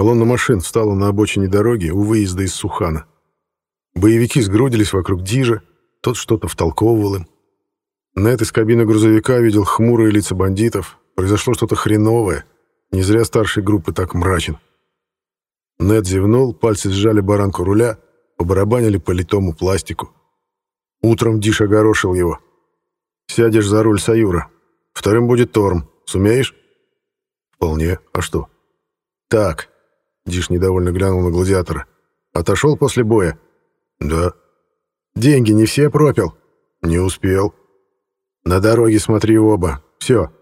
Колонна машин встала на обочине дороги у выезда из Сухана. Боевики сгрудились вокруг Дижа, тот что-то втолковывал им. Нет из кабины грузовика видел хмурые лица бандитов. Произошло что-то хреновое. Не зря старший группы так мрачен. Нед зевнул, пальцы сжали баранку руля, побарабанили по литому пластику. Утром Диш огорошил его. «Сядешь за руль Саюра. Вторым будет Торм. Сумеешь?» «Вполне. А что?» «Так». Диш недовольно глянул на гладиатора. «Отошел после боя?» «Да». «Деньги не все пропил?» «Не успел». «На дороге смотри в оба. Все».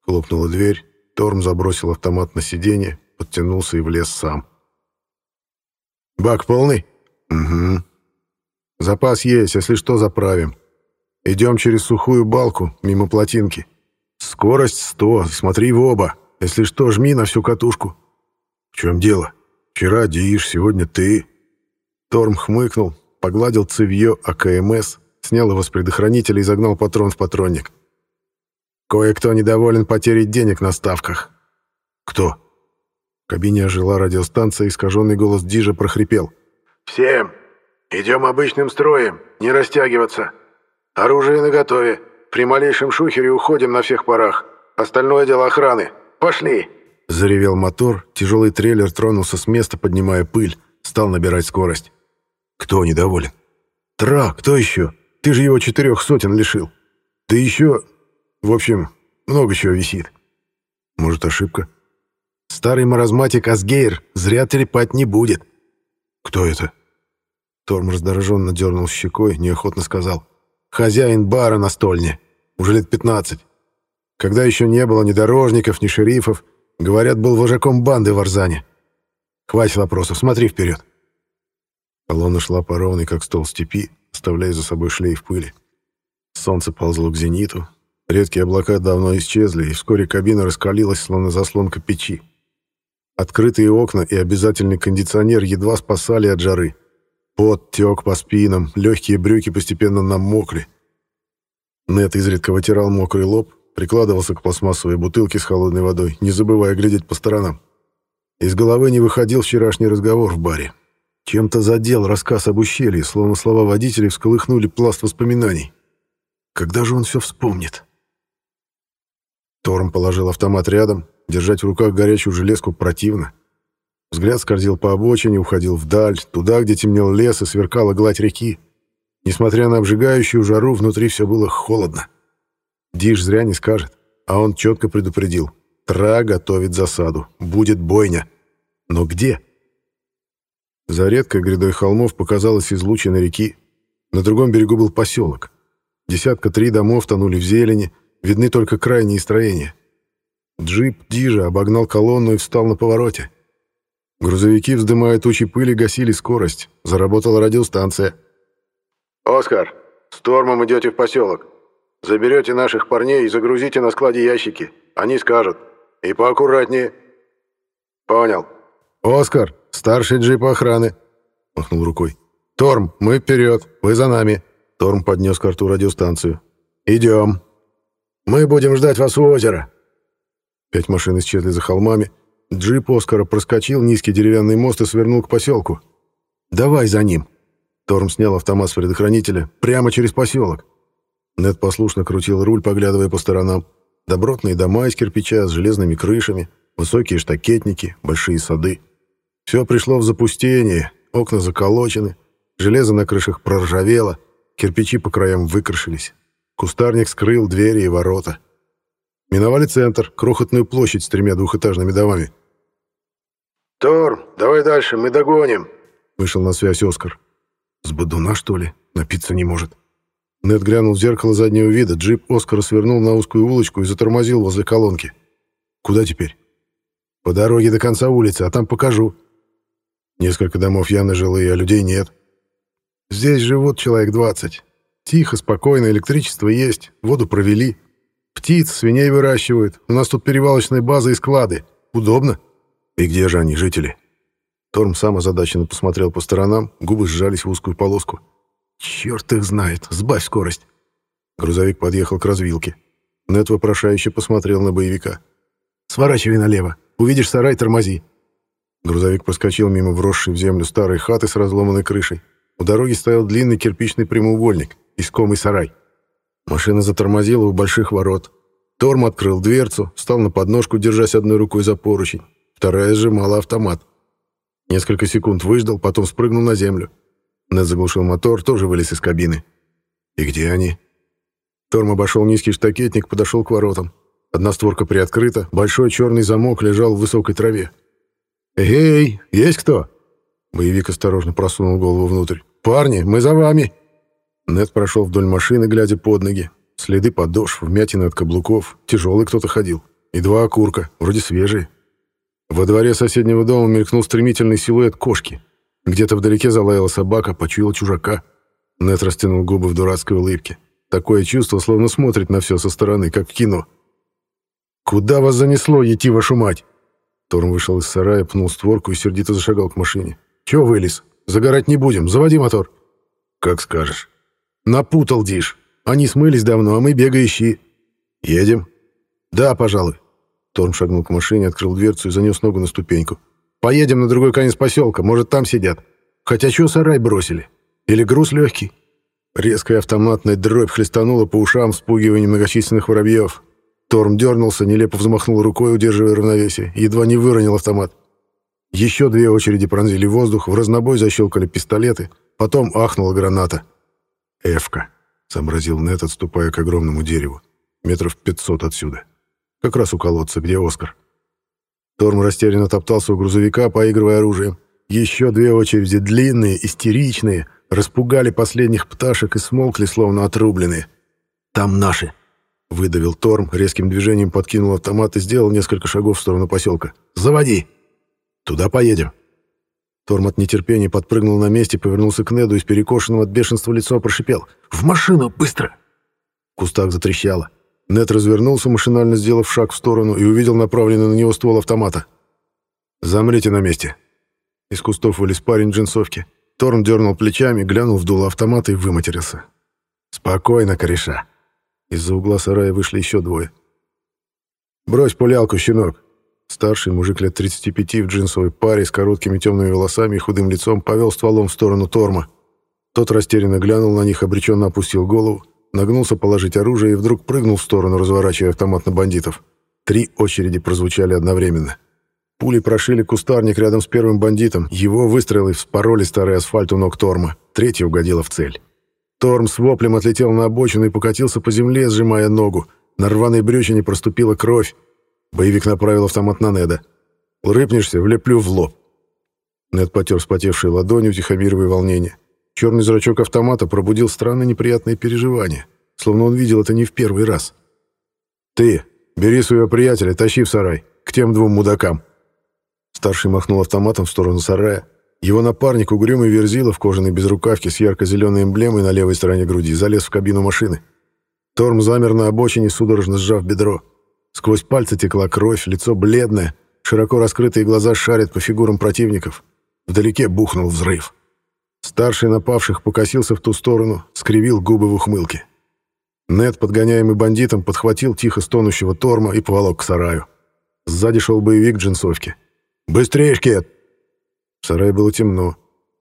Хлопнула дверь. Торм забросил автомат на сиденье, подтянулся и влез сам. «Бак полный?» «Угу». «Запас есть, если что, заправим. Идем через сухую балку, мимо плотинки. Скорость сто, смотри в оба. Если что, жми на всю катушку». «В чем дело? Вчера Диш, сегодня ты». Торм хмыкнул, погладил цевье АКМС, снял его с предохранителя и загнал патрон в патронник. «Кое-кто недоволен потерей денег на ставках». «Кто?» В кабине ожила радиостанция, искаженный голос Дижа прохрипел. «Всем! Идем обычным строем, не растягиваться. Оружие наготове. При малейшем шухере уходим на всех парах. Остальное дело охраны. Пошли!» Заревел мотор, тяжелый трейлер тронулся с места, поднимая пыль, стал набирать скорость. «Кто недоволен?» «Тра, кто еще? Ты же его четырех сотен лишил. Ты еще... В общем, много чего висит». «Может, ошибка?» Старый маразматик Асгейр зря трепать не будет. Кто это? Торм раздраженно дернул щекой, неохотно сказал. Хозяин бара на стольне. Уже лет пятнадцать. Когда еще не было ни дорожников, ни шерифов, говорят, был вожаком банды в Арзане. Хватит вопросов, смотри вперед. Колонна шла по ровной, как стол степи, оставляя за собой шлейф пыли. Солнце ползло к зениту. Редкие облака давно исчезли, и вскоре кабина раскалилась, словно заслонка печи. Открытые окна и обязательный кондиционер едва спасали от жары. Пот тек по спинам, легкие брюки постепенно намокли. Нет изредка вытирал мокрый лоб, прикладывался к пластмассовой бутылке с холодной водой, не забывая глядеть по сторонам. Из головы не выходил вчерашний разговор в баре. Чем-то задел рассказ об ущелье, словно слова водителей всколыхнули пласт воспоминаний. Когда же он все вспомнит? Торм положил автомат рядом, Держать в руках горячую железку противно. Взгляд скользил по обочине, уходил вдаль, туда, где темнел лес и сверкала гладь реки. Несмотря на обжигающую жару, внутри все было холодно. Диш зря не скажет, а он четко предупредил. Тра готовит засаду, будет бойня. Но где? За редкой грядой холмов показалась излучина реки. На другом берегу был поселок. Десятка три домов тонули в зелени, видны только крайние строения. Джип Дижа обогнал колонну и встал на повороте. Грузовики, вздымая тучи пыли, гасили скорость. Заработала радиостанция. «Оскар, с Тормом идете в поселок. Заберете наших парней и загрузите на складе ящики. Они скажут. И поаккуратнее». «Понял». «Оскар, старший джип охраны», — махнул рукой. «Торм, мы вперед, вы за нами». Торм поднес к рту радиостанцию. «Идем». «Мы будем ждать вас у озера», Пять машин исчезли за холмами. Джип Оскара проскочил низкий деревянный мост и свернул к поселку. «Давай за ним!» Торм снял автомат с предохранителя. «Прямо через поселок!» Нед послушно крутил руль, поглядывая по сторонам. Добротные дома из кирпича с железными крышами, высокие штакетники, большие сады. Все пришло в запустение, окна заколочены, железо на крышах проржавело, кирпичи по краям выкрашились. Кустарник скрыл двери и ворота. Миновали центр, крохотную площадь с тремя двухэтажными домами. «Торм, давай дальше, мы догоним», — вышел на связь Оскар. «С бодуна, что ли? Напиться не может». Нед глянул в зеркало заднего вида. Джип Оскара свернул на узкую улочку и затормозил возле колонки. «Куда теперь?» «По дороге до конца улицы, а там покажу». Несколько домов явно жилые, а людей нет. «Здесь живут человек двадцать. Тихо, спокойно, электричество есть, воду провели. Птиц, свиней выращивают. У нас тут перевалочная база и склады. Удобно. И где же они, жители? Торм сам озадаченно посмотрел по сторонам, губы сжались в узкую полоску. Черт их знает, сбавь скорость. Грузовик подъехал к развилке. Нет вопрошающе посмотрел на боевика. «Сворачивай налево. Увидишь сарай, тормози». Грузовик проскочил мимо вросшей в землю старой хаты с разломанной крышей. У дороги стоял длинный кирпичный прямоугольник, искомый сарай. Машина затормозила у больших ворот. Торм открыл дверцу, встал на подножку, держась одной рукой за поручень. Вторая сжимала автомат. Несколько секунд выждал, потом спрыгнул на землю. Нед заглушил мотор, тоже вылез из кабины. «И где они?» Торм обошел низкий штакетник, подошел к воротам. Одна створка приоткрыта, большой черный замок лежал в высокой траве. «Эй, есть кто?» Боевик осторожно просунул голову внутрь. «Парни, мы за вами!» Нед прошел вдоль машины, глядя под ноги. Следы подошв, вмятины от каблуков. Тяжелый кто-то ходил. И два окурка, вроде свежие. Во дворе соседнего дома мелькнул стремительный силуэт кошки. Где-то вдалеке залаяла собака, почуяла чужака. Нед растянул губы в дурацкой улыбке. Такое чувство, словно смотрит на все со стороны, как в кино. «Куда вас занесло, ети вашу мать?» Торм вышел из сарая, пнул створку и сердито зашагал к машине. «Чего вылез? Загорать не будем. Заводи мотор». «Как скажешь». «Напутал, Диш. Они смылись давно, а мы бегающие». «Едем?» «Да, пожалуй». Торм шагнул к машине, открыл дверцу и занес ногу на ступеньку. «Поедем на другой конец поселка, может, там сидят. Хотя чё сарай бросили? Или груз легкий?» Резкая автоматная дробь хлестанула по ушам, спугивая многочисленных воробьев. Торм дернулся, нелепо взмахнул рукой, удерживая равновесие, едва не выронил автомат. Еще две очереди пронзили воздух, в разнобой защелкали пистолеты, потом ахнула граната. «Эвка», — сообразил Нет, отступая к огромному дереву, метров пятьсот отсюда. Как раз у колодца, где Оскар. Торм растерянно топтался у грузовика, поигрывая оружием. Еще две очереди, длинные, истеричные, распугали последних пташек и смолкли, словно отрубленные. «Там наши!» — выдавил Торм, резким движением подкинул автомат и сделал несколько шагов в сторону поселка. «Заводи!» «Туда поедем!» Торм от нетерпения подпрыгнул на месте, повернулся к Неду и с перекошенным от бешенства лицом прошипел. «В машину! Быстро!» В кустах затрещало. Нет развернулся, машинально сделав шаг в сторону, и увидел направленный на него ствол автомата. «Замрите на месте!» Из кустов вылез парень в джинсовке. Торн дернул плечами, глянул в дуло автомата и выматерился. «Спокойно, кореша!» Из-за угла сарая вышли еще двое. «Брось пулялку, щенок!» Старший мужик лет 35 в джинсовой паре с короткими темными волосами и худым лицом повел стволом в сторону Торма. Тот растерянно глянул на них, обреченно опустил голову нагнулся положить оружие и вдруг прыгнул в сторону, разворачивая автомат на бандитов. Три очереди прозвучали одновременно. Пули прошили кустарник рядом с первым бандитом, его выстрелы вспороли старый асфальт у ног Торма, третья угодила в цель. Торм с воплем отлетел на обочину и покатился по земле, сжимая ногу. На рваной брючине проступила кровь. Боевик направил автомат на Неда. «Рыпнешься, влеплю в лоб». Нед потер вспотевшей ладонью, утихомиривая волнение. Черный зрачок автомата пробудил странно неприятные переживания, словно он видел это не в первый раз. «Ты, бери своего приятеля, тащи в сарай, к тем двум мудакам». Старший махнул автоматом в сторону сарая. Его напарник, угрюмый верзила в кожаной безрукавке с ярко-зеленой эмблемой на левой стороне груди, залез в кабину машины. Торм замер на обочине, судорожно сжав бедро. Сквозь пальцы текла кровь, лицо бледное, широко раскрытые глаза шарят по фигурам противников. Вдалеке бухнул взрыв. Старший напавших покосился в ту сторону, скривил губы в ухмылке. Нед, подгоняемый бандитом, подхватил тихо стонущего Торма и поволок к сараю. Сзади шел боевик в джинсовке. «Быстрее, Шкет!» В сарае было темно.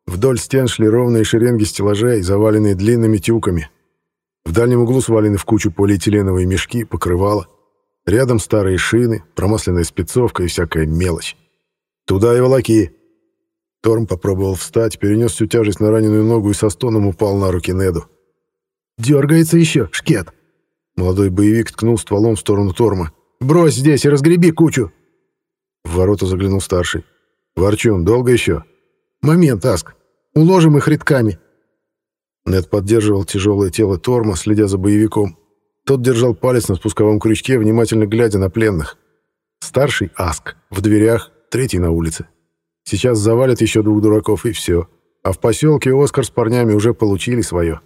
Вдоль стен шли ровные шеренги стеллажей, заваленные длинными тюками. В дальнем углу свалены в кучу полиэтиленовые мешки, покрывала. Рядом старые шины, промасленная спецовка и всякая мелочь. «Туда и волоки!» Торм попробовал встать, перенес всю тяжесть на раненую ногу и со стоном упал на руки Неду. «Дергается еще, шкет!» Молодой боевик ткнул стволом в сторону Торма. «Брось здесь и разгреби кучу!» В ворота заглянул старший. «Ворчун, долго еще?» «Момент, Аск. Уложим их редками». Нед поддерживал тяжелое тело Торма, следя за боевиком. Тот держал палец на спусковом крючке, внимательно глядя на пленных. Старший Аск в дверях, третий на улице. Сейчас завалят еще двух дураков, и все. А в поселке Оскар с парнями уже получили свое.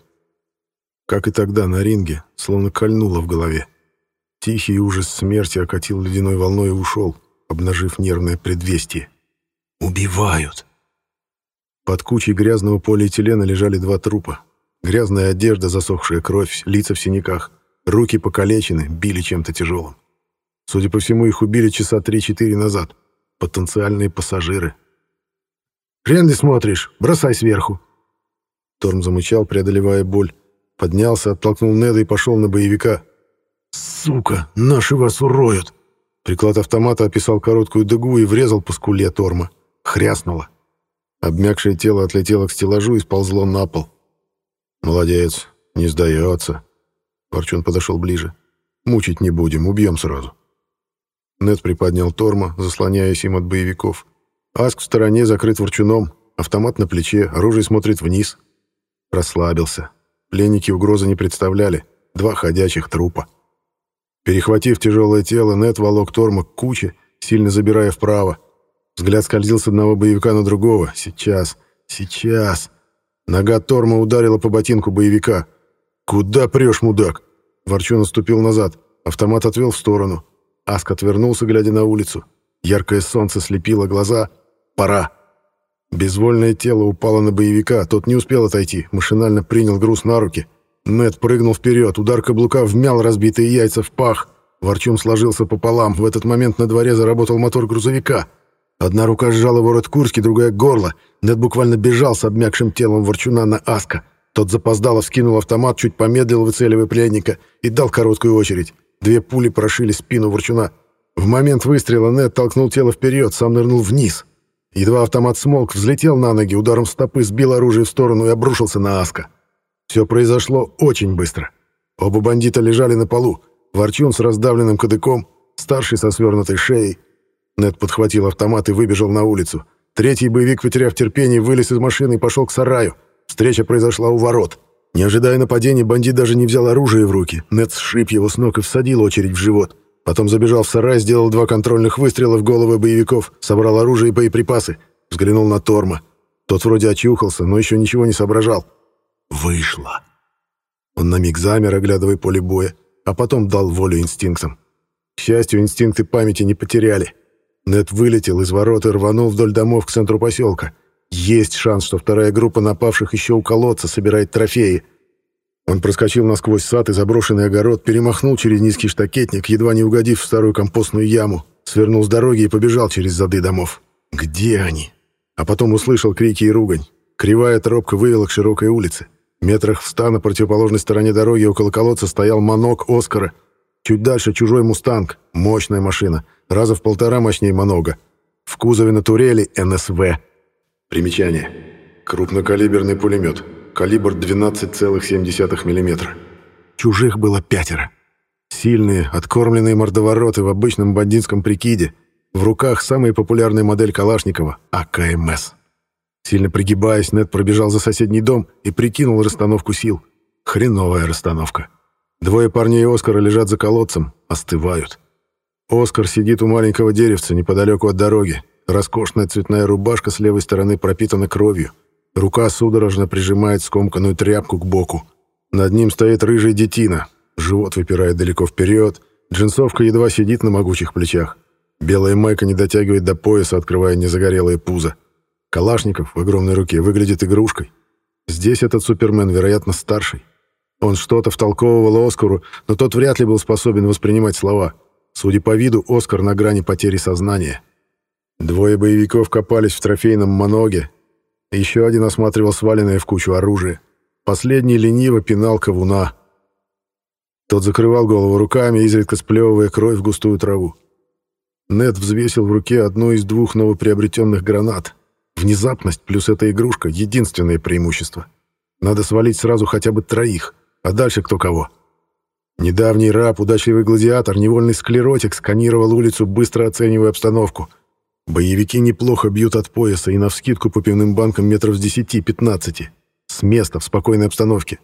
Как и тогда на ринге, словно кольнуло в голове. Тихий ужас смерти окатил ледяной волной и ушел, обнажив нервное предвестие. «Убивают!» Под кучей грязного полиэтилена лежали два трупа. Грязная одежда, засохшая кровь, лица в синяках, руки покалечены, били чем-то тяжелым. Судя по всему, их убили часа три-четыре назад. Потенциальные пассажиры — Хрен ли смотришь? Бросай сверху!» Торм замычал, преодолевая боль. Поднялся, оттолкнул Неда и пошел на боевика. «Сука, наши вас уроют!» Приклад автомата описал короткую дугу и врезал по скуле Торма. Хряснуло. Обмякшее тело отлетело к стеллажу и сползло на пол. «Молодец, не сдается». Ворчун подошел ближе. «Мучить не будем, убьем сразу». Нед приподнял Торма, заслоняясь им от боевиков. Аск в стороне закрыт ворчуном, автомат на плече, оружие смотрит вниз. Расслабился. Пленники угрозы не представляли. Два ходячих трупа. Перехватив тяжелое тело, Нед волок Торма к куче, сильно забирая вправо. Взгляд скользил с одного боевика на другого. Сейчас, сейчас. Нога Торма ударила по ботинку боевика. «Куда прешь, мудак?» Ворчун наступил назад. Автомат отвел в сторону. Аск отвернулся, глядя на улицу. Яркое солнце слепило глаза. «Пора!» Безвольное тело упало на боевика, тот не успел отойти, машинально принял груз на руки. Мэт прыгнул вперед, удар каблука вмял разбитые яйца в пах. Ворчун сложился пополам, в этот момент на дворе заработал мотор грузовика. Одна рука сжала ворот куртки, другая — горло. Нед буквально бежал с обмякшим телом Ворчуна на Аска. Тот запоздало вскинул автомат, чуть помедлил, выцеливая пленника, и дал короткую очередь. Две пули прошили спину Ворчуна. В момент выстрела Нед толкнул тело вперед, сам нырнул вниз. Едва автомат смолк, взлетел на ноги, ударом стопы сбил оружие в сторону и обрушился на Аска. Все произошло очень быстро. Оба бандита лежали на полу. Ворчун с раздавленным кадыком, старший со свернутой шеей. Нед подхватил автомат и выбежал на улицу. Третий боевик, потеряв терпение, вылез из машины и пошел к сараю. Встреча произошла у ворот. Не ожидая нападения, бандит даже не взял оружие в руки. Нед сшиб его с ног и всадил очередь в живот. Потом забежал в сарай, сделал два контрольных выстрела в головы боевиков, собрал оружие и боеприпасы. Взглянул на Торма. Тот вроде очухался, но еще ничего не соображал. Вышло. Он на миг замер, оглядывая поле боя, а потом дал волю инстинктам. К счастью, инстинкты памяти не потеряли. Нед вылетел из ворот и рванул вдоль домов к центру поселка. Есть шанс, что вторая группа напавших еще у колодца собирает трофеи — он проскочил насквозь сад и заброшенный огород, перемахнул через низкий штакетник, едва не угодив в старую компостную яму, свернул с дороги и побежал через зады домов. Где они? А потом услышал крики и ругань. Кривая тропка вывела к широкой улице. Метрах в ста на противоположной стороне дороги около колодца стоял манок Оскара. Чуть дальше чужой «Мустанг», мощная машина, раза в полтора мощнее «Манога». В кузове на турели НСВ. Примечание. Крупнокалиберный пулемет калибр 12,7 мм. Чужих было пятеро. Сильные, откормленные мордовороты в обычном бандитском прикиде. В руках самая популярная модель Калашникова — АКМС. Сильно пригибаясь, Нед пробежал за соседний дом и прикинул расстановку сил. Хреновая расстановка. Двое парней Оскара лежат за колодцем, остывают. Оскар сидит у маленького деревца неподалеку от дороги. Роскошная цветная рубашка с левой стороны пропитана кровью. Рука судорожно прижимает скомканную тряпку к боку. Над ним стоит рыжий детина. Живот выпирает далеко вперед. Джинсовка едва сидит на могучих плечах. Белая майка не дотягивает до пояса, открывая незагорелое пузо. Калашников в огромной руке выглядит игрушкой. Здесь этот Супермен, вероятно, старший. Он что-то втолковывал Оскару, но тот вряд ли был способен воспринимать слова. Судя по виду, Оскар на грани потери сознания. Двое боевиков копались в трофейном моноге, еще один осматривал сваленное в кучу оружие. Последний лениво пинал ковуна. Тот закрывал голову руками, изредка сплевывая кровь в густую траву. Нед взвесил в руке одну из двух новоприобретенных гранат. Внезапность плюс эта игрушка — единственное преимущество. Надо свалить сразу хотя бы троих, а дальше кто кого. Недавний раб, удачливый гладиатор, невольный склеротик сканировал улицу, быстро оценивая обстановку — Боевики неплохо бьют от пояса и навскидку по пивным банкам метров с 10-15. С места, в спокойной обстановке.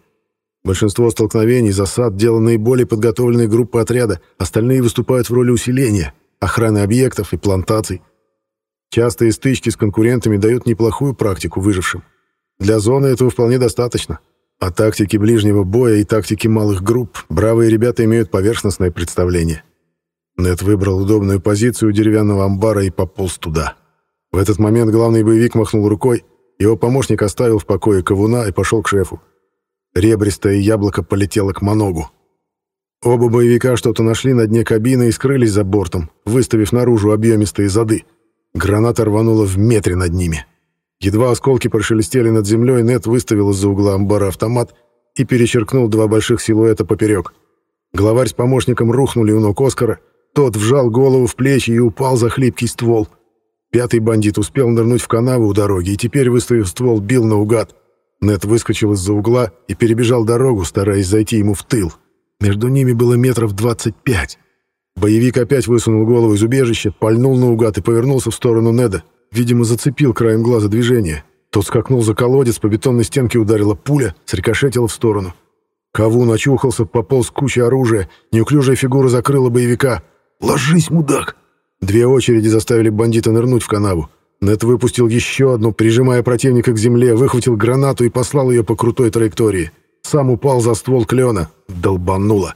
Большинство столкновений, засад дело наиболее подготовленной группы отряда, остальные выступают в роли усиления, охраны объектов и плантаций. Частые стычки с конкурентами дают неплохую практику выжившим. Для зоны этого вполне достаточно. О тактике ближнего боя и тактике малых групп бравые ребята имеют поверхностное представление. Нед выбрал удобную позицию у деревянного амбара и пополз туда. В этот момент главный боевик махнул рукой, его помощник оставил в покое ковуна и пошел к шефу. Ребристое яблоко полетело к Моногу. Оба боевика что-то нашли на дне кабины и скрылись за бортом, выставив наружу объемистые зады. Граната рванула в метре над ними. Едва осколки прошелестели над землей, Нет выставил из-за угла амбара автомат и перечеркнул два больших силуэта поперек. Главарь с помощником рухнули у ног Оскара, тот вжал голову в плечи и упал за хлипкий ствол. Пятый бандит успел нырнуть в канаву у дороги и теперь, выставив ствол, бил наугад. Нет выскочил из-за угла и перебежал дорогу, стараясь зайти ему в тыл. Между ними было метров двадцать пять. Боевик опять высунул голову из убежища, пальнул наугад и повернулся в сторону Неда. Видимо, зацепил краем глаза движение. Тот скакнул за колодец, по бетонной стенке ударила пуля, срикошетила в сторону. Кавун очухался, пополз куча оружия, неуклюжая фигура закрыла боевика. «Ложись, мудак!» Две очереди заставили бандита нырнуть в канаву. Нет выпустил еще одну, прижимая противника к земле, выхватил гранату и послал ее по крутой траектории. Сам упал за ствол клена. Долбануло.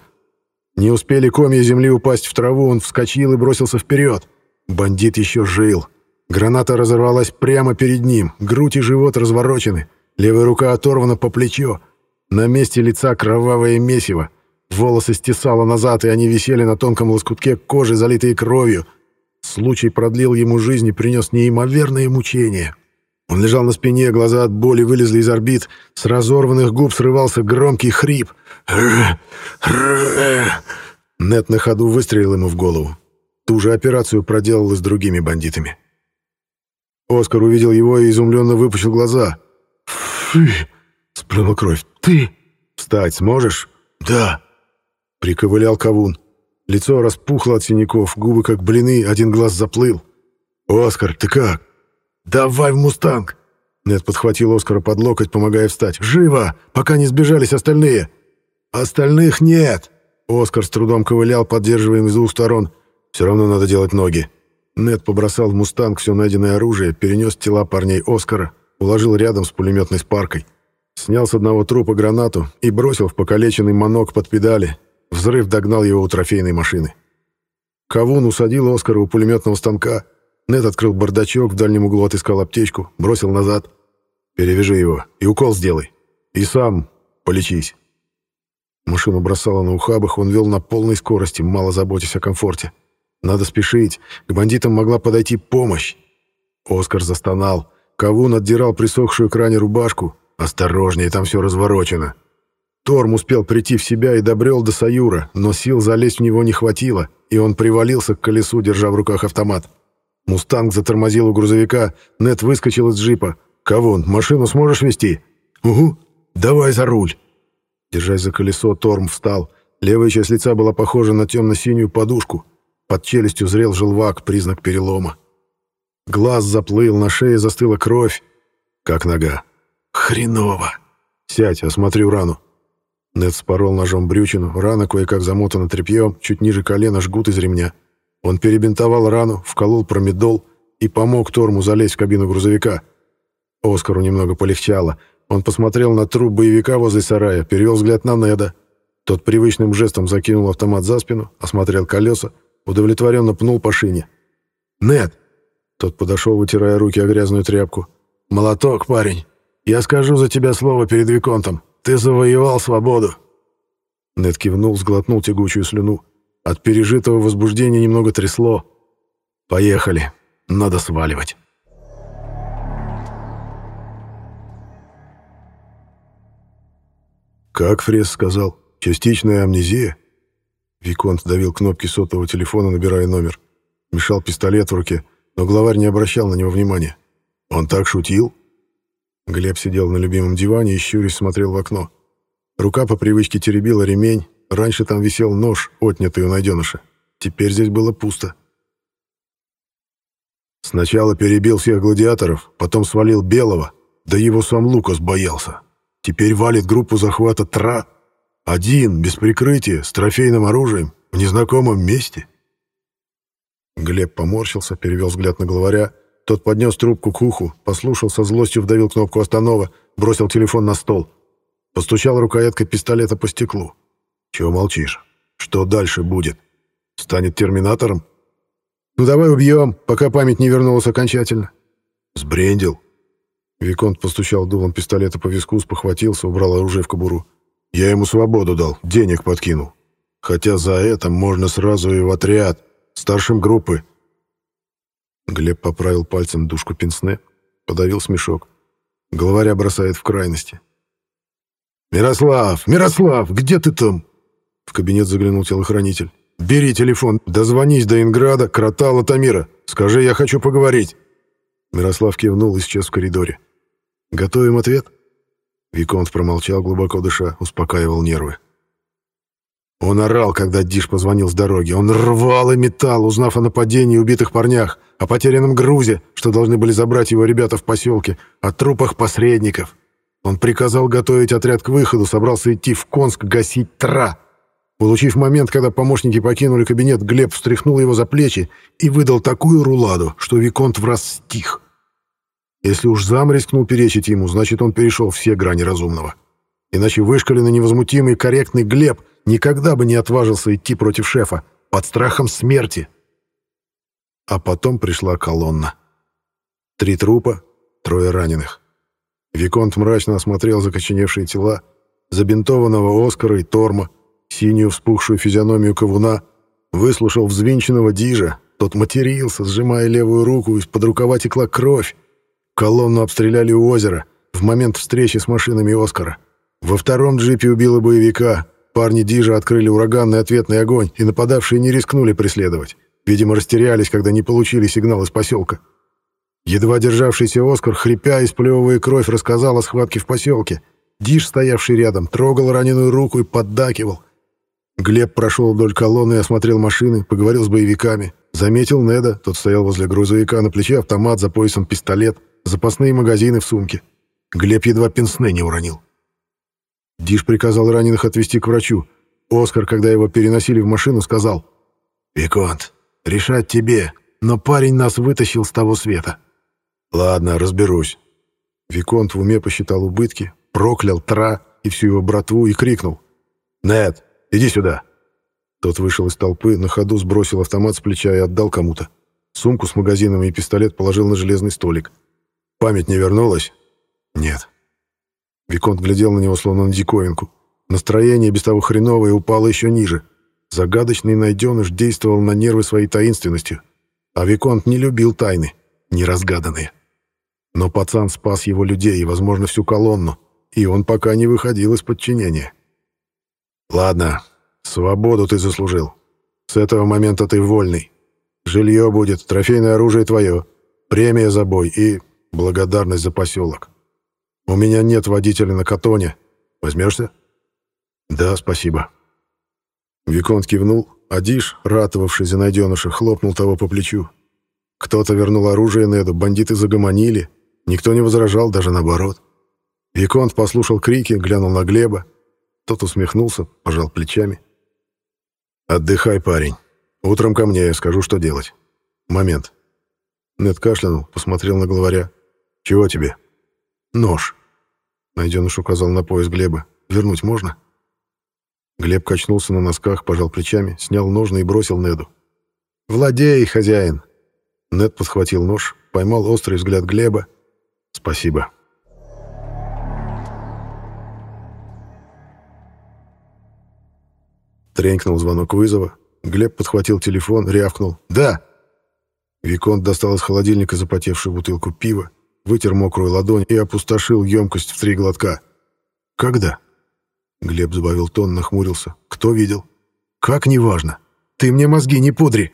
Не успели комья земли упасть в траву, он вскочил и бросился вперед. Бандит еще жил. Граната разорвалась прямо перед ним, грудь и живот разворочены, левая рука оторвана по плечо. На месте лица кровавое месиво. Волосы стесало назад, и они висели на тонком лоскутке кожи, залитые кровью — Случай продлил ему жизнь и принес неимоверные мучения. Он лежал на спине, глаза от боли вылезли из орбит, с разорванных губ срывался громкий хрип. Нет на ходу выстрелил ему в голову. Ту же операцию проделал и с другими бандитами. Оскар увидел его и изумленно выпучил глаза. «Фы!» — сплюнул кровь. «Ты!» «Встать сможешь?» «Да!» — приковылял Кавун. Лицо распухло от синяков, губы как блины, один глаз заплыл. «Оскар, ты как?» «Давай в «Мустанг!» Нед подхватил Оскара под локоть, помогая встать. «Живо! Пока не сбежались остальные!» «Остальных нет!» Оскар с трудом ковылял, поддерживаем из двух сторон. «Все равно надо делать ноги». Нед побросал в «Мустанг» все найденное оружие, перенес тела парней Оскара, уложил рядом с пулеметной спаркой. Снял с одного трупа гранату и бросил в покалеченный манок под педали, Взрыв догнал его у трофейной машины. Кавун усадил Оскара у пулеметного станка. Нед открыл бардачок, в дальнем углу отыскал аптечку, бросил назад. «Перевяжи его и укол сделай. И сам полечись». Машину бросало на ухабах, он вел на полной скорости, мало заботясь о комфорте. Надо спешить, к бандитам могла подойти помощь. Оскар застонал. Кавун отдирал присохшую к ране рубашку. «Осторожнее, там все разворочено». Торм успел прийти в себя и добрел до Саюра, но сил залезть в него не хватило, и он привалился к колесу, держа в руках автомат. «Мустанг» затормозил у грузовика, Нет выскочил из джипа. «Кавун, машину сможешь вести?» «Угу, давай за руль!» Держась за колесо, Торм встал. Левая часть лица была похожа на темно-синюю подушку. Под челюстью зрел желвак, признак перелома. Глаз заплыл, на шее застыла кровь. Как нога. «Хреново!» «Сядь, осмотрю рану». Нед спорол ножом брючину, рана кое-как замотана тряпьем, чуть ниже колена жгут из ремня. Он перебинтовал рану, вколол промедол и помог Торму залезть в кабину грузовика. Оскару немного полегчало. Он посмотрел на труп боевика возле сарая, перевел взгляд на Неда. Тот привычным жестом закинул автомат за спину, осмотрел колеса, удовлетворенно пнул по шине. «Нед!» Тот подошел, вытирая руки о грязную тряпку. «Молоток, парень! Я скажу за тебя слово перед Виконтом. Ты завоевал свободу!» Нед кивнул, сглотнул тягучую слюну. От пережитого возбуждения немного трясло. «Поехали. Надо сваливать». «Как Фрес сказал? Частичная амнезия?» Виконт давил кнопки сотового телефона, набирая номер. Мешал пистолет в руке, но главарь не обращал на него внимания. «Он так шутил?» Глеб сидел на любимом диване и щурясь смотрел в окно. Рука по привычке теребила ремень. Раньше там висел нож, отнятый у найденыша. Теперь здесь было пусто. Сначала перебил всех гладиаторов, потом свалил Белого, да его сам Лукас боялся. Теперь валит группу захвата Тра. Один, без прикрытия, с трофейным оружием, в незнакомом месте. Глеб поморщился, перевел взгляд на главаря, тот поднес трубку к уху, послушал, со злостью вдавил кнопку останова, бросил телефон на стол. Постучал рукояткой пистолета по стеклу. «Чего молчишь? Что дальше будет? Станет терминатором?» «Ну давай убьем, пока память не вернулась окончательно». «Сбрендил». Виконт постучал дулом пистолета по виску, спохватился, убрал оружие в кобуру. «Я ему свободу дал, денег подкинул. Хотя за это можно сразу и в отряд, старшим группы. Глеб поправил пальцем дужку пенсне. Подавил смешок. Главаря бросает в крайности. «Мирослав! Мирослав! Где ты там?» В кабинет заглянул телохранитель. «Бери телефон, дозвонись до Инграда, крота Латамира. Скажи, я хочу поговорить». Мирослав кивнул и исчез в коридоре. «Готовим ответ?» Виконт промолчал, глубоко дыша, успокаивал нервы. Он орал, когда Диш позвонил с дороги. Он рвал и металл, узнав о нападении убитых парнях, о потерянном грузе, что должны были забрать его ребята в поселке, о трупах посредников. Он приказал готовить отряд к выходу, собрался идти в Конск гасить Тра. Получив момент, когда помощники покинули кабинет, Глеб встряхнул его за плечи и выдал такую руладу, что Виконт враз стих. Если уж зам рискнул перечить ему, значит, он перешел все грани разумного. Иначе вышкаленный, невозмутимый корректный Глеб никогда бы не отважился идти против шефа под страхом смерти. А потом пришла колонна. Три трупа, трое раненых. Виконт мрачно осмотрел закоченевшие тела, забинтованного Оскара и Торма, синюю вспухшую физиономию ковуна, выслушал взвинченного Дижа, тот матерился, сжимая левую руку, из-под рукава текла кровь. Колонну обстреляли у озера в момент встречи с машинами Оскара. Во втором джипе убило боевика. Парни Дижа открыли ураганный ответный огонь, и нападавшие не рискнули преследовать. Видимо, растерялись, когда не получили сигнал из поселка. Едва державшийся Оскар, хрипя и сплевывая кровь, рассказал о схватке в поселке. Диж, стоявший рядом, трогал раненую руку и поддакивал. Глеб прошел вдоль колонны и осмотрел машины, поговорил с боевиками. Заметил Неда, тот стоял возле грузовика, на плече автомат, за поясом пистолет, запасные магазины в сумке. Глеб едва пенсне не уронил. Диш приказал раненых отвезти к врачу. Оскар, когда его переносили в машину, сказал, «Виконт, решать тебе, но парень нас вытащил с того света». «Ладно, разберусь». Виконт в уме посчитал убытки, проклял Тра и всю его братву и крикнул, «Нед, Иди сюда!» Тот вышел из толпы, на ходу сбросил автомат с плеча и отдал кому-то. Сумку с магазинами и пистолет положил на железный столик. «Память не вернулась?» «Нет». Виконт глядел на него, словно на диковинку. Настроение без того хреновое упало еще ниже. Загадочный найденыш действовал на нервы своей таинственностью. А Виконт не любил тайны, неразгаданные. Но пацан спас его людей и, возможно, всю колонну, и он пока не выходил из подчинения. «Ладно, свободу ты заслужил. С этого момента ты вольный. Жилье будет, трофейное оружие твое, премия за бой и благодарность за поселок. У меня нет водителя на Катоне. Возьмешься?» «Да, спасибо». Виконт кивнул, а Диш, ратовавший за найденыша, хлопнул того по плечу. Кто-то вернул оружие Неду, бандиты загомонили. Никто не возражал, даже наоборот. Виконт послушал крики, глянул на Глеба, тот усмехнулся, пожал плечами. «Отдыхай, парень. Утром ко мне, я скажу, что делать. Момент». Нед кашлянул, посмотрел на главаря. «Чего тебе?» «Нож». Найденыш указал на пояс Глеба. «Вернуть можно?» Глеб качнулся на носках, пожал плечами, снял ножны и бросил Неду. «Владей, хозяин!» Нед подхватил нож, поймал острый взгляд Глеба. «Спасибо». Тренькнул звонок вызова. Глеб подхватил телефон, рявкнул. «Да!» Виконт достал из холодильника запотевшую бутылку пива, вытер мокрую ладонь и опустошил емкость в три глотка. «Когда?» Глеб забавил тон, нахмурился. «Кто видел?» «Как неважно! Ты мне мозги не пудри!»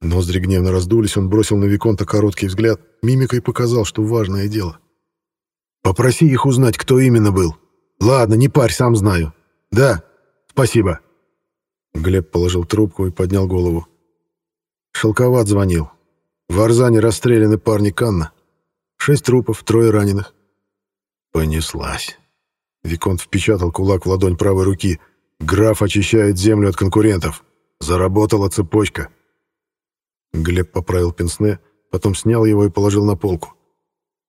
Ноздри гневно раздулись, он бросил на Виконта короткий взгляд, мимикой показал, что важное дело. «Попроси их узнать, кто именно был. Ладно, не парь, сам знаю. Да, спасибо». Глеб положил трубку и поднял голову. Шелковат звонил. В Арзане расстреляны парни Канна. Шесть трупов, трое раненых. Понеслась. Виконт впечатал кулак в ладонь правой руки. Граф очищает землю от конкурентов. Заработала цепочка. Глеб поправил пенсне, потом снял его и положил на полку.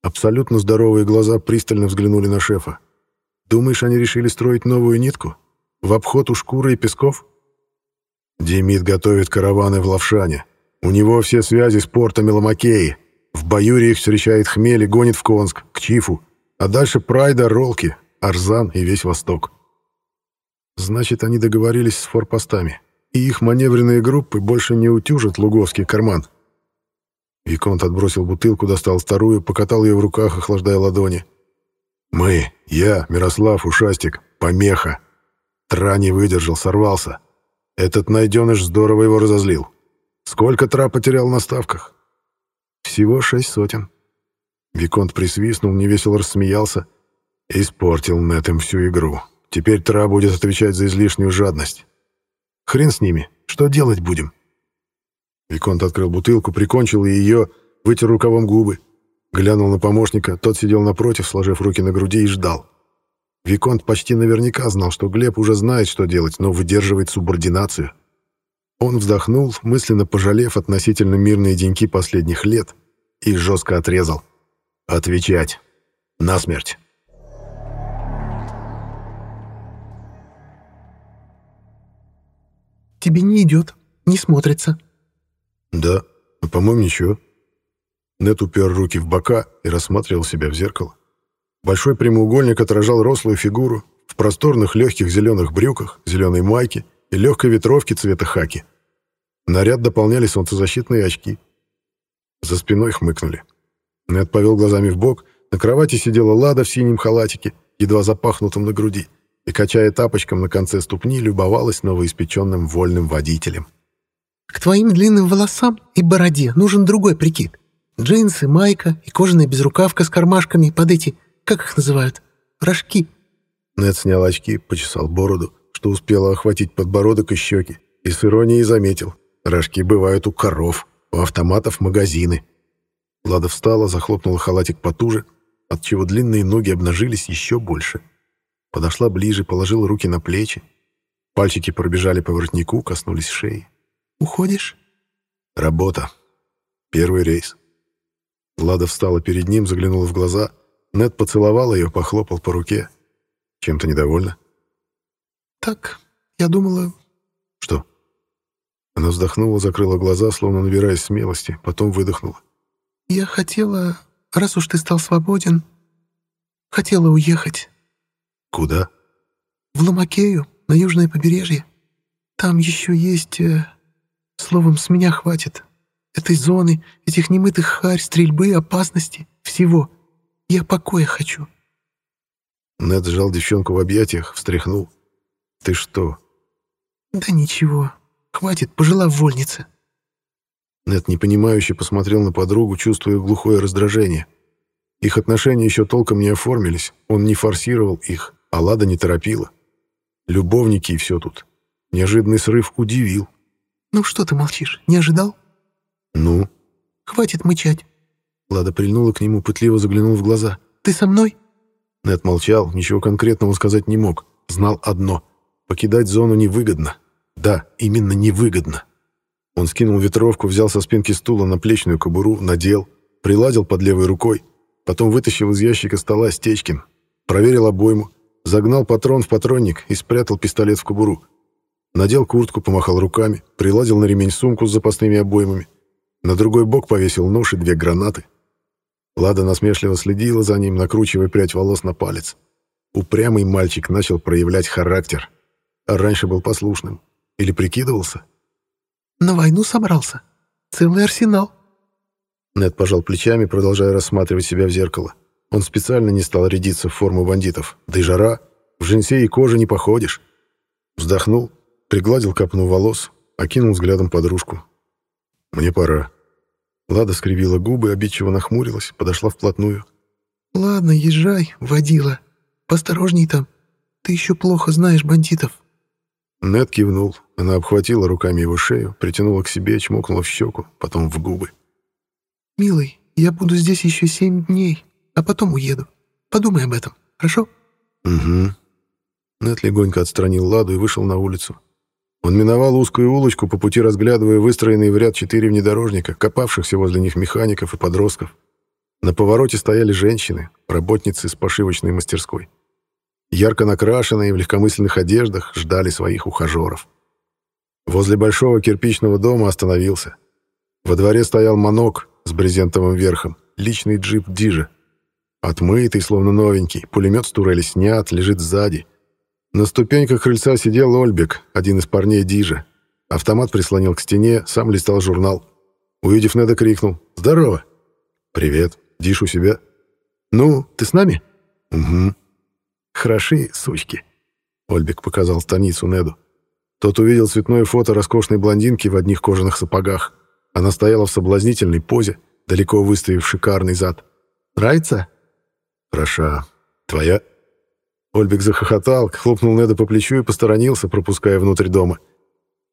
Абсолютно здоровые глаза пристально взглянули на шефа. «Думаешь, они решили строить новую нитку? В обход у шкуры и песков?» Демид готовит караваны в Лавшане. У него все связи с портами Ламакеи. В Баюре их встречает хмель и гонит в Конск, к Чифу. А дальше Прайда, Ролки, Арзан и весь Восток. Значит, они договорились с форпостами. И их маневренные группы больше не утюжат Луговский карман. Виконт отбросил бутылку, достал вторую, покатал ее в руках, охлаждая ладони. «Мы, я, Мирослав, Ушастик, помеха. Тра не выдержал, сорвался. Этот найденыш здорово его разозлил. Сколько Тра потерял на ставках?» «Всего шесть сотен». Виконт присвистнул, невесело рассмеялся. «Испортил Нэт всю игру. Теперь Тра будет отвечать за излишнюю жадность. Хрен с ними. Что делать будем?» Виконт открыл бутылку, прикончил ее, вытер рукавом губы. Глянул на помощника, тот сидел напротив, сложив руки на груди и ждал. Виконт почти наверняка знал, что Глеб уже знает, что делать, но выдерживает субординацию. Он вздохнул, мысленно пожалев относительно мирные деньки последних лет, и жестко отрезал. «Отвечать. Насмерть». «Тебе не идет, не смотрится», «Да, но, по-моему, ничего». Нет упер руки в бока и рассматривал себя в зеркало. Большой прямоугольник отражал рослую фигуру в просторных легких зеленых брюках, зеленой майке и легкой ветровке цвета хаки. Наряд дополняли солнцезащитные очки. За спиной хмыкнули. Нед повел глазами в бок. На кровати сидела Лада в синем халатике, едва запахнутом на груди, и, качая тапочком на конце ступни, любовалась новоиспеченным вольным водителем. К твоим длинным волосам и бороде нужен другой прикид. Джинсы, майка и кожаная безрукавка с кармашками под эти, как их называют, рожки». Нед снял очки, почесал бороду, что успело охватить подбородок и щеки, и с иронией заметил. Рожки бывают у коров, у автоматов магазины. Лада встала, захлопнула халатик потуже, отчего длинные ноги обнажились еще больше. Подошла ближе, положила руки на плечи. Пальчики пробежали по воротнику, коснулись шеи. Уходишь?» «Работа. Первый рейс». Лада встала перед ним, заглянула в глаза. Нед поцеловал ее, похлопал по руке. «Чем-то недовольна?» «Так, я думала...» «Что?» Она вздохнула, закрыла глаза, словно набираясь смелости, потом выдохнула. «Я хотела, раз уж ты стал свободен, хотела уехать». «Куда?» «В Ломакею, на южное побережье. Там еще есть... Э, Словом, с меня хватит. Этой зоны, этих немытых харь, стрельбы, опасности, всего. Я покоя хочу». Нед сжал девчонку в объятиях, встряхнул. «Ты что?» «Да ничего. Хватит, пожила в вольнице». Нед непонимающе посмотрел на подругу, чувствуя глухое раздражение. Их отношения еще толком не оформились, он не форсировал их, а Лада не торопила. Любовники и все тут. Неожиданный срыв удивил. «Ну что ты молчишь? Не ожидал?» «Ну?» «Хватит мычать». Лада прильнула к нему, пытливо заглянул в глаза. «Ты со мной?» Нед молчал, ничего конкретного сказать не мог. Знал одно. Покидать зону невыгодно. Да, именно невыгодно. Он скинул ветровку, взял со спинки стула наплечную кобуру, надел, приладил под левой рукой, потом вытащил из ящика стола Стечкин, проверил обойму, загнал патрон в патронник и спрятал пистолет в кобуру. Надел куртку, помахал руками, приладил на ремень сумку с запасными обоймами. На другой бок повесил нож и две гранаты. Лада насмешливо следила за ним, накручивая прядь волос на палец. Упрямый мальчик начал проявлять характер. А раньше был послушным. Или прикидывался? «На войну собрался. Целый арсенал». Нед пожал плечами, продолжая рассматривать себя в зеркало. Он специально не стал рядиться в форму бандитов. Да и жара. В джинсе и коже не походишь. Вздохнул, Пригладил капну волос, окинул взглядом подружку. «Мне пора». Лада скривила губы, обидчиво нахмурилась, подошла вплотную. «Ладно, езжай, водила. Посторожней там. Ты еще плохо знаешь бандитов». Нед кивнул. Она обхватила руками его шею, притянула к себе, чмокнула в щеку, потом в губы. «Милый, я буду здесь еще семь дней, а потом уеду. Подумай об этом, хорошо?» «Угу». Нед легонько отстранил Ладу и вышел на улицу. Он миновал узкую улочку, по пути разглядывая выстроенные в ряд четыре внедорожника, копавшихся возле них механиков и подростков. На повороте стояли женщины, работницы с пошивочной мастерской. Ярко накрашенные в легкомысленных одеждах ждали своих ухажеров. Возле большого кирпичного дома остановился. Во дворе стоял манок с брезентовым верхом, личный джип Дижа. Отмытый, словно новенький, пулемет с турели снят, лежит сзади. На ступеньках крыльца сидел Ольбек, один из парней Дижа. Автомат прислонил к стене, сам листал журнал. Увидев Неда, крикнул. «Здорово!» «Привет. Диш у себя?» «Ну, ты с нами?» «Угу». «Хороши, сучки», — Ольбик показал станицу Неду. Тот увидел цветное фото роскошной блондинки в одних кожаных сапогах. Она стояла в соблазнительной позе, далеко выставив шикарный зад. «Нравится?» «Хороша. Твоя?» Ольбик захохотал, хлопнул Неда по плечу и посторонился, пропуская внутрь дома.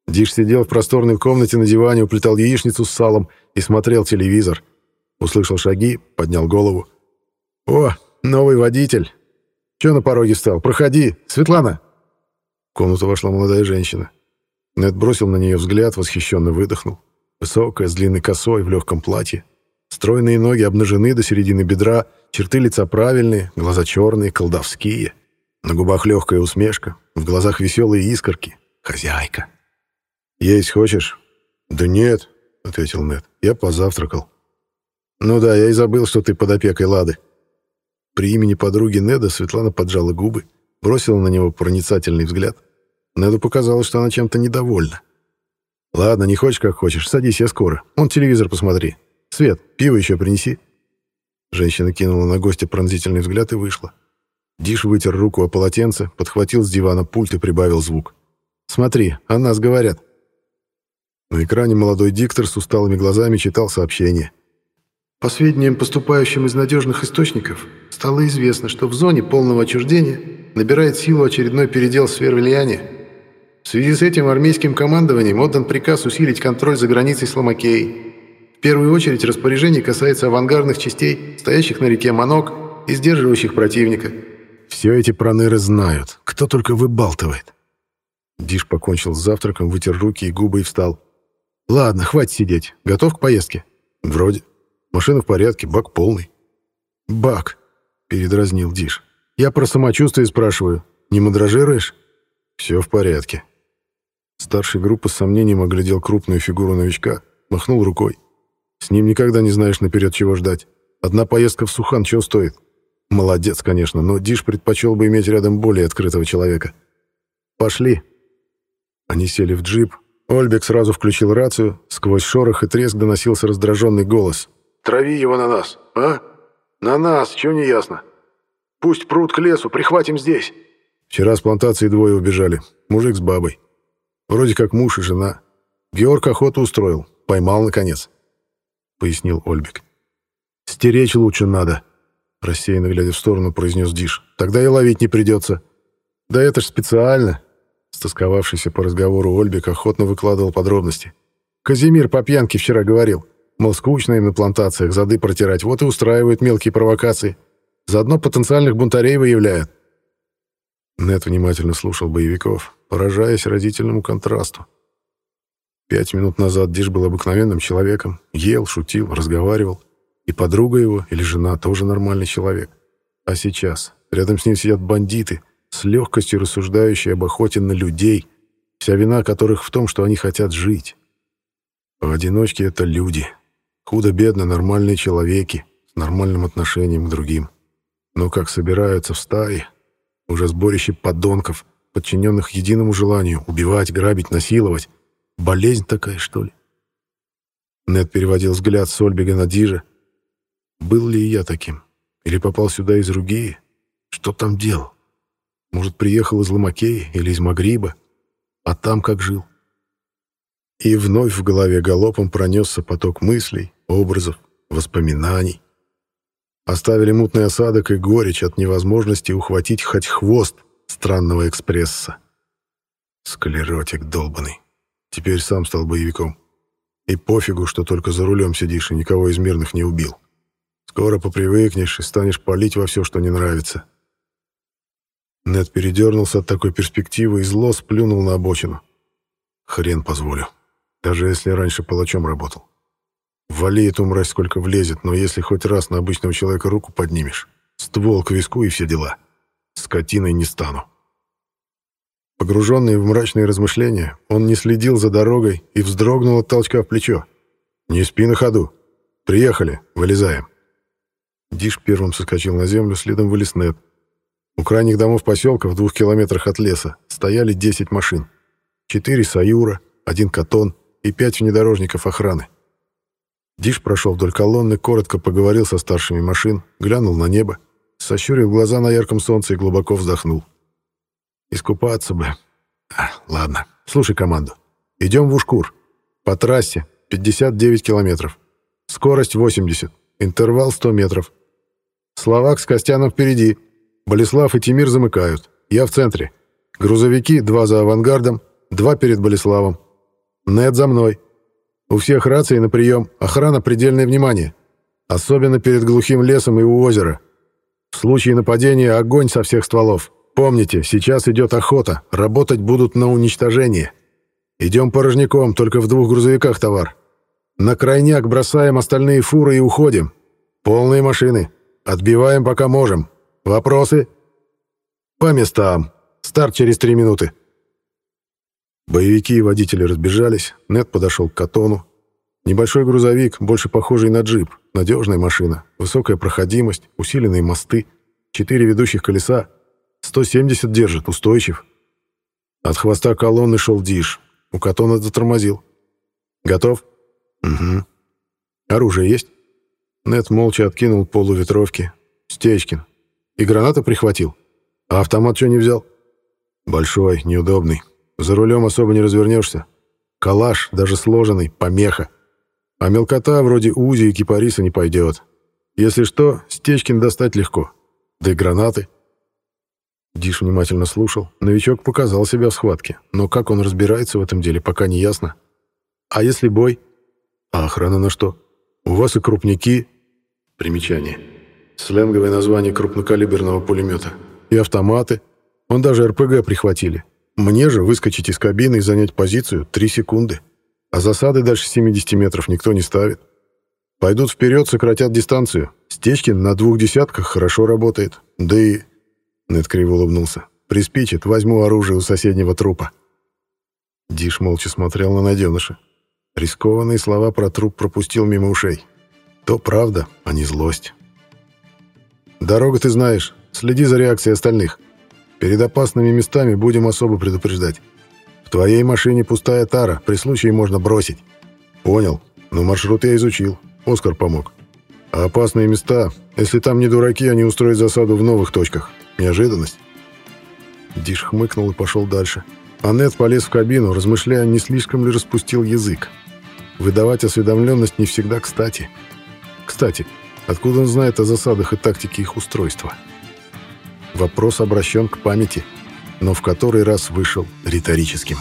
Диш сидел в просторной комнате на диване, уплетал яичницу с салом и смотрел телевизор. Услышал шаги, поднял голову. «О, новый водитель! Че на пороге встал? Проходи! Светлана!» В комнату вошла молодая женщина. Нед бросил на нее взгляд, восхищенно выдохнул. Высокая, с длинной косой, в легком платье. Стройные ноги обнажены до середины бедра, черты лица правильные, глаза черные, колдовские. На губах легкая усмешка, в глазах веселые искорки. Хозяйка. «Есть хочешь?» «Да нет», — ответил Нед. «Я позавтракал». «Ну да, я и забыл, что ты под опекой Лады». При имени подруги Неда Светлана поджала губы, бросила на него проницательный взгляд. Неду показалось, что она чем-то недовольна. «Ладно, не хочешь, как хочешь, садись, я скоро. Вон телевизор посмотри. Свет, пиво еще принеси». Женщина кинула на гостя пронзительный взгляд и вышла. Диш вытер руку о полотенце, подхватил с дивана пульт и прибавил звук. «Смотри, о нас говорят». На экране молодой диктор с усталыми глазами читал сообщение. По сведениям, поступающим из надежных источников, стало известно, что в зоне полного отчуждения набирает силу очередной передел сфер влияния. В связи с этим армейским командованием отдан приказ усилить контроль за границей с Ломакеей. В первую очередь распоряжение касается авангардных частей, стоящих на реке Манок и сдерживающих противника – все эти проныры знают. Кто только выбалтывает. Диш покончил с завтраком, вытер руки и губы и встал. «Ладно, хватит сидеть. Готов к поездке?» «Вроде. Машина в порядке, бак полный». «Бак», — передразнил Диш. «Я про самочувствие спрашиваю. Не мандражируешь?» «Все в порядке». Старший группы с сомнением оглядел крупную фигуру новичка, махнул рукой. «С ним никогда не знаешь наперед, чего ждать. Одна поездка в Сухан чего стоит?» Молодец, конечно, но Диш предпочел бы иметь рядом более открытого человека. «Пошли». Они сели в джип. Ольбек сразу включил рацию. Сквозь шорох и треск доносился раздраженный голос. «Трави его на нас, а? На нас, чего не ясно? Пусть прут к лесу, прихватим здесь». Вчера с плантации двое убежали. Мужик с бабой. Вроде как муж и жена. Георг охоту устроил. Поймал, наконец. Пояснил Ольбек. «Стеречь лучше надо», Рассеянно глядя в сторону, произнес Диш. «Тогда и ловить не придется». «Да это ж специально!» Стосковавшийся по разговору Ольбик охотно выкладывал подробности. «Казимир по пьянке вчера говорил. Мол, скучно им на плантациях зады протирать, вот и устраивают мелкие провокации. Заодно потенциальных бунтарей выявляют». Нет внимательно слушал боевиков, поражаясь разительному контрасту. Пять минут назад Диш был обыкновенным человеком, ел, шутил, разговаривал. И подруга его или жена тоже нормальный человек. А сейчас рядом с ним сидят бандиты, с легкостью рассуждающие об охоте на людей, вся вина которых в том, что они хотят жить. Поодиночке это люди. Худо-бедно нормальные человеки с нормальным отношением к другим. Но как собираются в стаи, уже сборище подонков, подчиненных единому желанию убивать, грабить, насиловать. Болезнь такая, что ли? Нед переводил взгляд с Ольбига на Дижа, был ли я таким? Или попал сюда из Ругеи? Что там делал? Может, приехал из Ломакеи или из Магриба? А там как жил? И вновь в голове галопом пронесся поток мыслей, образов, воспоминаний. Оставили мутный осадок и горечь от невозможности ухватить хоть хвост странного экспресса. Склеротик долбанный. Теперь сам стал боевиком. И пофигу, что только за рулем сидишь и никого из мирных не убил. Скоро попривыкнешь и станешь палить во все, что не нравится. Нед передернулся от такой перспективы и зло сплюнул на обочину. Хрен позволю. Даже если раньше палачом работал. Вали эту мразь сколько влезет, но если хоть раз на обычного человека руку поднимешь, ствол к виску и все дела. Скотиной не стану. Погруженный в мрачные размышления, он не следил за дорогой и вздрогнул от толчка в плечо. «Не спи на ходу. Приехали, вылезаем». Диш первым соскочил на землю, следом вылез Нед. У крайних домов поселка в двух километрах от леса стояли 10 машин. Четыре «Саюра», один «Катон» и пять внедорожников охраны. Диш прошел вдоль колонны, коротко поговорил со старшими машин, глянул на небо, сощурил глаза на ярком солнце и глубоко вздохнул. Искупаться бы. А, ладно. Слушай команду. Идем в Ушкур. По трассе 59 километров. Скорость 80. Интервал 100 метров. Словак с Костяном впереди. Болеслав и Тимир замыкают. Я в центре. Грузовики, два за авангардом, два перед Болеславом. Нет за мной. У всех рации на прием, охрана предельное внимание. Особенно перед глухим лесом и у озера. В случае нападения огонь со всех стволов. Помните, сейчас идет охота, работать будут на уничтожение. Идем порожняком, только в двух грузовиках товар. На крайняк бросаем остальные фуры и уходим. Полные машины. Отбиваем, пока можем. Вопросы? По местам. Старт через три минуты. Боевики и водители разбежались. Нед подошел к Катону. Небольшой грузовик, больше похожий на джип. Надежная машина. Высокая проходимость, усиленные мосты. Четыре ведущих колеса. 170 держит, устойчив. От хвоста колонны шел Диш. У Катона затормозил. «Готов?» «Угу». «Оружие есть?» Нед молча откинул полу ветровки. «Стечкин. И граната прихватил? А автомат что не взял?» «Большой, неудобный. За рулем особо не развернешься. Калаш, даже сложенный, помеха. А мелкота вроде УЗИ и кипариса не пойдет. Если что, Стечкин достать легко. Да и гранаты». Диш внимательно слушал. Новичок показал себя в схватке, но как он разбирается в этом деле, пока не ясно. «А если бой?» «А охрана на что? У вас и крупники...» Примечание. Сленговое название крупнокалиберного пулемета. И автоматы. Он даже РПГ прихватили. Мне же выскочить из кабины и занять позицию 3 секунды. А засады дальше 70 метров никто не ставит. Пойдут вперед, сократят дистанцию. Стечкин на двух десятках хорошо работает. Да и Нед криво улыбнулся. «Приспичит, возьму оружие у соседнего трупа». Диш молча смотрел на найденыша. Рискованные слова про труп пропустил мимо ушей. То правда, а не злость. «Дорогу ты знаешь. Следи за реакцией остальных. Перед опасными местами будем особо предупреждать. В твоей машине пустая тара, при случае можно бросить». «Понял. Но маршрут я изучил. Оскар помог. А опасные места, если там не дураки, они устроят засаду в новых точках. Неожиданность. Диш хмыкнул и пошел дальше. Аннет полез в кабину, размышляя, не слишком ли распустил язык. Выдавать осведомленность не всегда кстати. Кстати, откуда он знает о засадах и тактике их устройства? Вопрос обращен к памяти, но в который раз вышел риторическим.